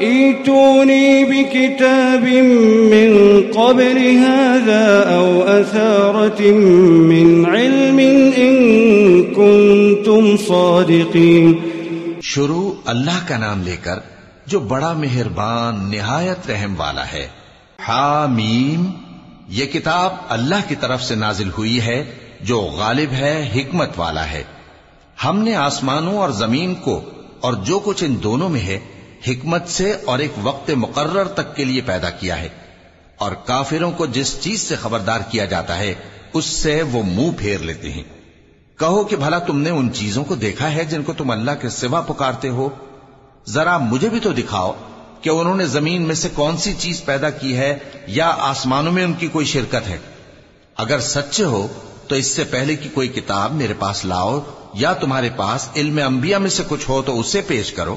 ايتوني بكتاب من قبل هذا أو أثارة من علم إن كنتم صادقين. شروع اللہ کا نام لے کر جو بڑا مہربان، نہایت رحم والا ہے۔ حامیم، یہ کتاب اللہ کی طرف سے نازل ہوئی ہے، جو غالب ہے، حکمت والا ہے۔ ہم نے آسمانوں اور زمین کو اور جو کچھ ان دونوں میں ہے حکمت سے اور ایک وقت مقرر تک کے لیے پیدا کیا ہے اور کافروں کو جس چیز سے خبردار کیا جاتا ہے، اس سے وہ منہ پھیر لیتے ہیں۔ کہو کہ بھلا تم نے ان چیزوں کو دیکھا ہے جن کو تم اللہ کے سوا پکارتے ہو۔ ذرا مجھے بھی تو دکھاؤ کہ انہوں نے زمین میں سے کون سی چیز پیدا کی ہے یا آسمانوں میں ان کی کوئی شرکت ہے۔ اگر سچے ہو، تو اس سے پہلے کی کوئی کتاب میرے پاس لاؤ یا تمہارے پاس علم انبیاء میں سے کچھ ہو تو اسے پیش کرو۔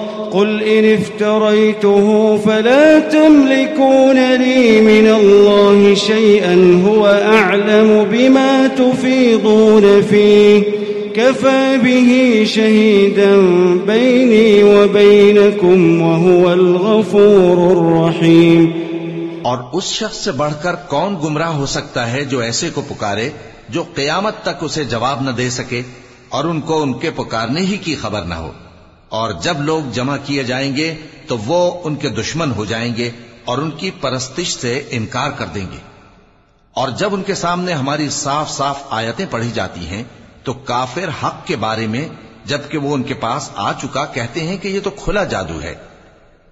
قل إن افتريته فلا تملكون لي من الله شيئا، هو أعلم بما تفيضون فيه. كفى به شهيدا بيني وبينكم، وهو الغفور الرحيم. اور اس شخص سے بڑھ کر کون گمراہ ہو سکتا ہے جو ایسے کو پکارے جو قیامت تک اسے جواب نہ دے سکے اور ان کو ان کے پکارنے ہی کی خبر نہ ہو؟ اور جب لوگ جمع کیے جائیں گے تو وہ ان کے دشمن ہو جائیں گے اور ان کی پرستش سے انکار کر دیں گے۔ اور جب ان کے سامنے ہماری صاف صاف آیتیں پڑھی جاتی ہیں تو کافر حق کے بارے میں جبکہ وہ ان کے پاس آ چکا کہتے ہیں کہ یہ تو کھلا جادو ہے۔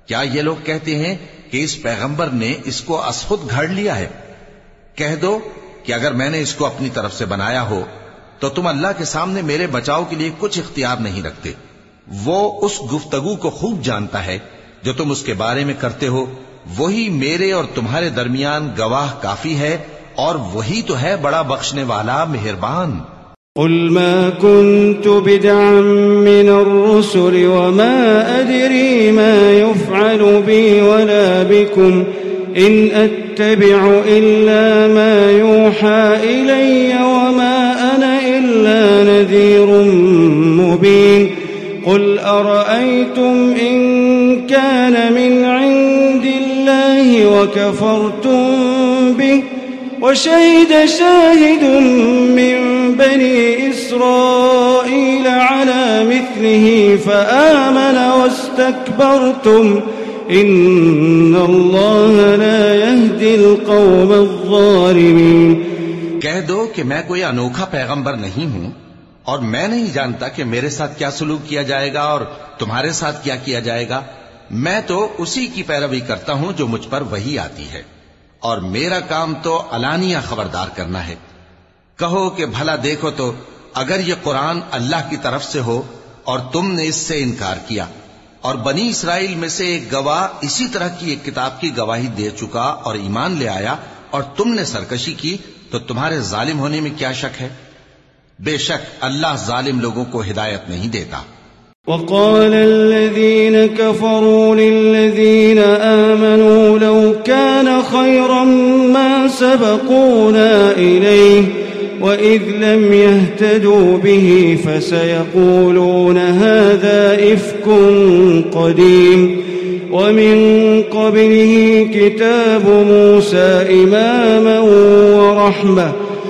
کیا یہ لوگ کہتے ہیں کہ اس پیغمبر نے اس کو اسخود گھڑ لیا ہے؟ کہہ دو کہ اگر میں نے اس کو اپنی طرف سے بنایا ہو تو تم اللہ کے سامنے میرے بچاؤ کے لیے کچھ اختیار نہیں رکھتے۔ وہ اس گفتگو کو خوب جانتا ہے جو تم اس کے بارے میں کرتے ہو، وہی میرے اور تمہارے درمیان گواہ کافی ہے اور وہی تو ہے بڑا بخشنے والا مہربان۔ قل ما كنت بدعا من الرسل وما أدري ما يفعل بي ولا بكم، إن أتبع إلا ما يوحى إلي وما أنا إلا نذير مبين۔ قل أرأيتم إن كان من عند الله وكفرتم به وشهد شاهد من بني إسرائيل على مثله فآمن واستكبرتم إن الله لا يهدي القوم الظالمين کہہ دو کہ میں کوئی انوکھا پیغمبر نہیں ہوں اور میں نہیں جانتا کہ میرے ساتھ کیا سلوک کیا جائے گا اور تمہارے ساتھ کیا کیا جائے گا۔ میں تو اسی کی پیروی کرتا ہوں جو مجھ پر وہی آتی ہے۔ اور میرا کام تو علانیہ خبردار کرنا ہے۔ کہو کہ بھلا دیکھو تو اگر یہ قرآن اللہ کی طرف سے ہو اور تم نے اس سے انکار کیا اور بنی اسرائیل میں سے ایک گواہ اسی طرح کی ایک کتاب کی گواہی دے چکا اور ایمان لے آیا اور تم نے سرکشی کی تو تمہارے ظالم ہونے میں کیا شک ہے؟ بے شک اللہ ظالم لوگوں کو ہدایت نہیں دیتا۔ وقال الذين كفروا للذين آمنوا لو كان خيرا ما سبقونا إليه وإذ لم يهتدوا به فسيقولون هذا إفك قديم ومن قبله كتاب موسى إماما ورحمة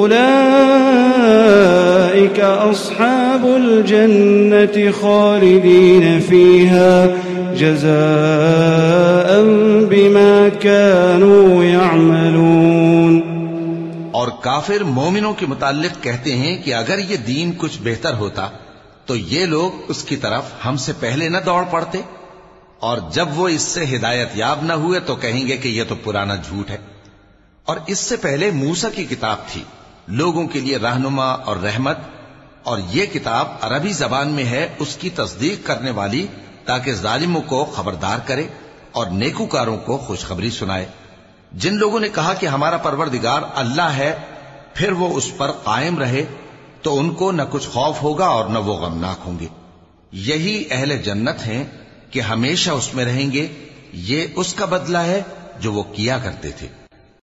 أولئك أصحاب الجنة خالدين فيها جزاء بما كانوا يعملون اور کافر مومنوں کے متعلق کہتے ہیں کہ اگر یہ دین کچھ بہتر ہوتا، تو یہ لوگ اس کی طرف ہم سے پہلے نہ دوڑ پڑتے۔ اور جب وہ اس سے ہدایت یاب نہ ہوئے تو کہیں گے کہ یہ تو پرانا جھوٹ ہے۔ اور اس سے پہلے موسا کی کتاب تھی۔ لوگوں کے لیے رہنما اور رحمت، اور یہ کتاب عربی زبان میں ہے، اس کی تصدیق کرنے والی، تاکہ ظالموں کو خبردار کرے اور نیکوکاروں کو خوشخبری سنائے۔ جن لوگوں نے کہا کہ ہمارا پروردگار اللہ ہے، پھر وہ اس پر قائم رہے، تو ان کو نہ کچھ خوف ہوگا اور نہ وہ غمناک ہوں گے۔ یہی اہل جنت ہیں کہ ہمیشہ اس میں رہیں گے، یہ اس کا بدلہ ہے جو وہ کیا کرتے تھے۔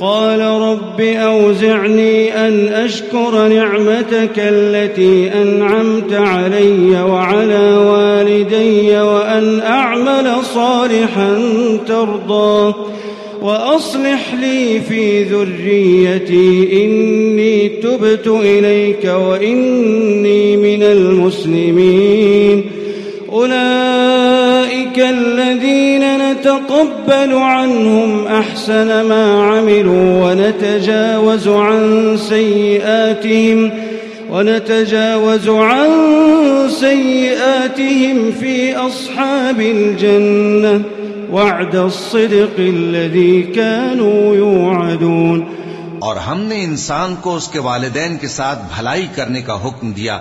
قال رب أوزعني أن أشكر نعمتك التي أنعمت علي وعلى والدي وأن أعمل صالحا ترضاه وأصلح لي في ذريتي إني تبت إليك وإني من المسلمين أولئك نتقبل عنهم أحسن ما عملوا ونتجاوز عن سيئاتهم ونتجاوز عن سيئاتهم في أصحاب الجنة وعد الصدق الذي كانوا يوعدون. اور ہم نے انسان کو اس کے والدین کے ساتھ بھلائی کرنے کا حکم دیا،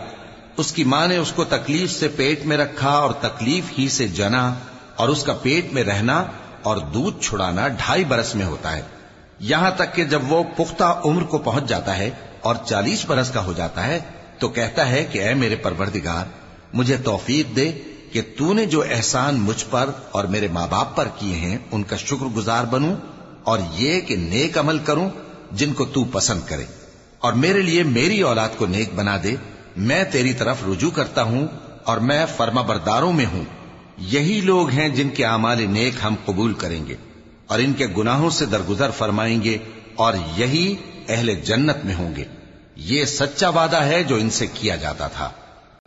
اس کی ماں نے اس کو تکلیف سے پیٹ میں رکھا اور تکلیف ہی سے جنا اور اس کا پیٹ میں رہنا اور دودھ چھڑانا ڈھائی برس میں ہوتا ہے۔ یہاں تک کہ جب وہ پختہ عمر کو پہنچ جاتا ہے اور چالیس برس کا ہو جاتا ہے تو کہتا ہے کہ اے میرے پروردگار، مجھے توفیق دے کہ تو نے جو احسان مجھ پر اور میرے ماں باپ پر کیے ہیں، ان کا شکر گزار بنوں اور یہ کہ نیک عمل کروں جن کو تو پسند کرے۔ اور میرے لیے میری اولاد کو نیک بنا دے۔ میں تیری طرف رجوع کرتا ہوں اور میں فرما برداروں میں ہوں۔ یہی لوگ ہیں جن کے اعمال نیک ہم قبول کریں گے اور ان کے گناہوں سے درگزر فرمائیں گے اور یہی اہل جنت میں ہوں گے۔ یہ سچا وعدہ ہے جو ان سے کیا جاتا تھا۔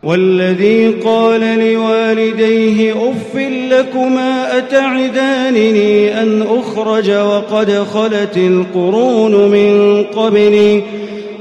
والذي قال لوالديه أف لكما أتعدانني أن أخرج وقد خلت القرون من قبلي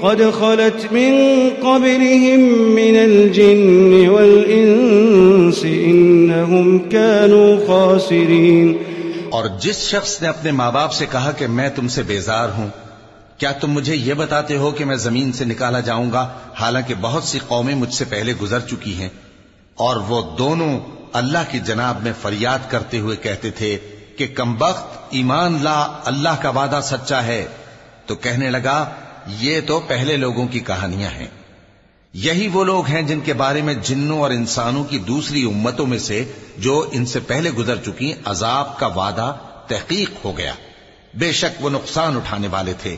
قد خلت من قبلهم من الجن والإنس إنهم كانوا خاسرين. اور جس شخص نے اپنے ماں باپ سے کہا کہ میں تم سے بیزار ہوں، کیا تم مجھے یہ بتاتے ہو کہ میں زمین سے نکالا جاؤں گا؟ حالانکہ بہت سی قومیں مجھ سے پہلے گزر چکی ہیں۔ اور وہ دونوں اللہ کی جناب میں فریاد کرتے ہوئے کہتے تھے کہ کمبخت ایمان لا اللہ کا وعدہ سچا ہے۔ تو کہنے لگا یہ تو پہلے لوگوں کی کہانیاں ہیں۔ یہی وہ لوگ ہیں جن کے بارے میں جنوں اور انسانوں کی دوسری امتوں میں سے جو ان سے پہلے گزر چکی عذاب کا وعدہ تحقیق ہو گیا۔ بے شک وہ نقصان اٹھانے والے تھے۔